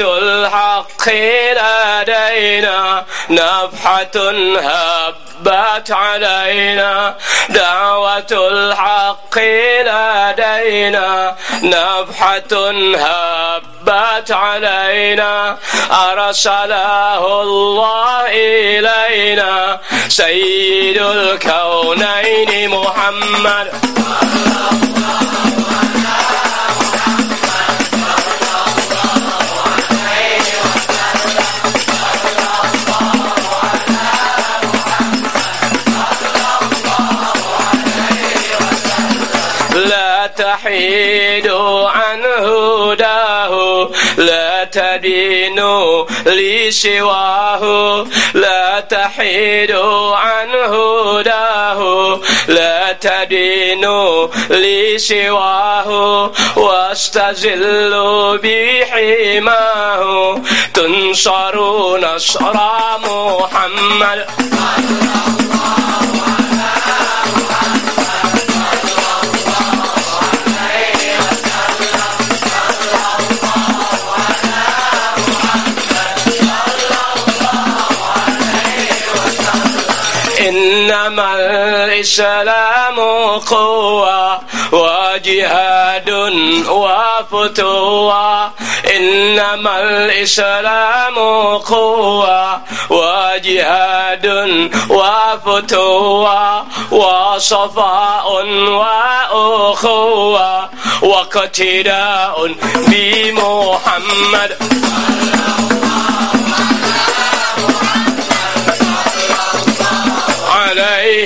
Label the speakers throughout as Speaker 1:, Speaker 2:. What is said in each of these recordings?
Speaker 1: الحق لدينا نفحة هبت علينا. دعوة الحق لدينا نفحة هبت علينا. أرسله الله إلينا. سيد الكونين محمد. لا تحيدوا عن هداه. لا تدينوا لي سواه. لا تحيدوا عن هداه. لا تدينوا لي سواه. واستزلوا بحماه. تنصروا نصر محمد. إنما الإسلام قوة وجهاد وفتوى. إنما الإسلام قوة وجهاد وفتوى وصفاء وأخوة واقتداء بمحمد.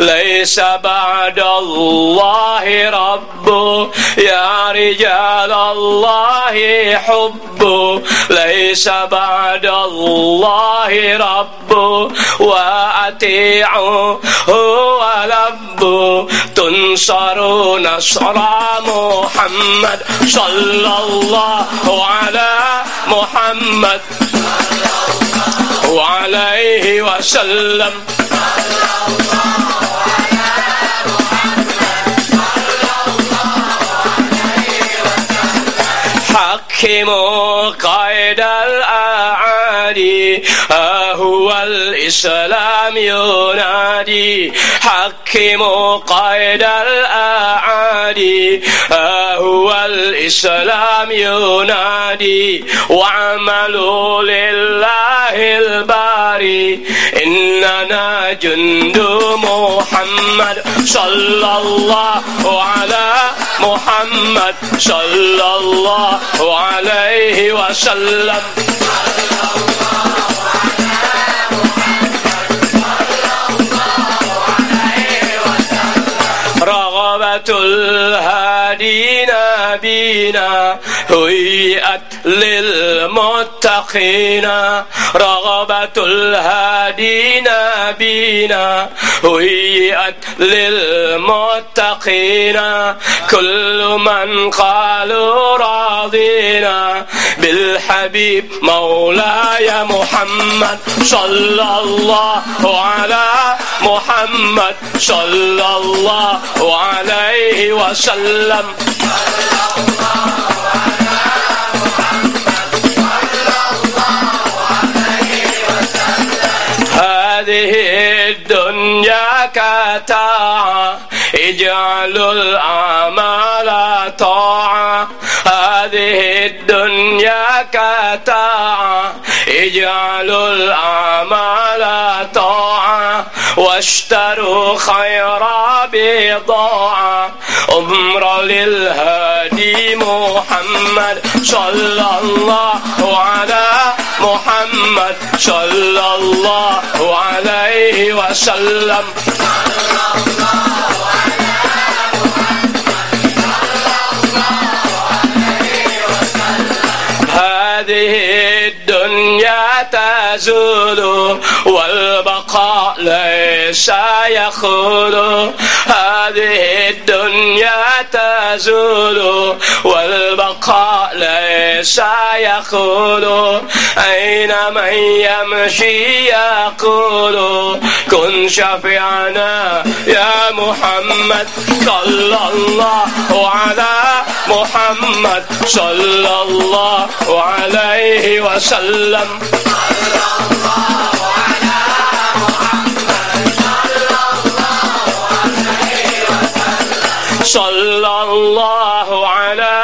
Speaker 1: ليس بعد الله رب. يا رجال الله حب. ليس بعد الله رب. وأطيعوا هو لب تنصر نصر محمد صلى الله على محمد. وعليه وسلم. حكموا قيد الأعادي. هو الإسلام ينادي. حكموا قيد الأعادي. ها هو الإسلام ينادي واعملوا لله الباري. إننا جند محمد صلى الله على محمد صلى الله عليه وسلم. رغبة الهادي نبينا هيئت للمتقين. رغبة الهادي نبينا هيئت للمتقين. كل من قالوا راضينا بالحبيب مولاي محمد صلى الله على محمد صلى الله عليه وسلم. كتاعة اجعلوا الأعمال طاعة هذه الدنيا كتاعة اجعلوا الأعمال طاعة واشتروا خير بضاعة أمر للهادي محمد صلى الله على محمد صلى الله وسلم. هذه الدنيا تزول والبقاء ليس يخول. هذه الدنيا تزول والبقاء ليس يخول أين من يمشي يقول كن شفيعنا يا محمد صلى الله على محمد صلى الله عليه وسلم. صلى الله على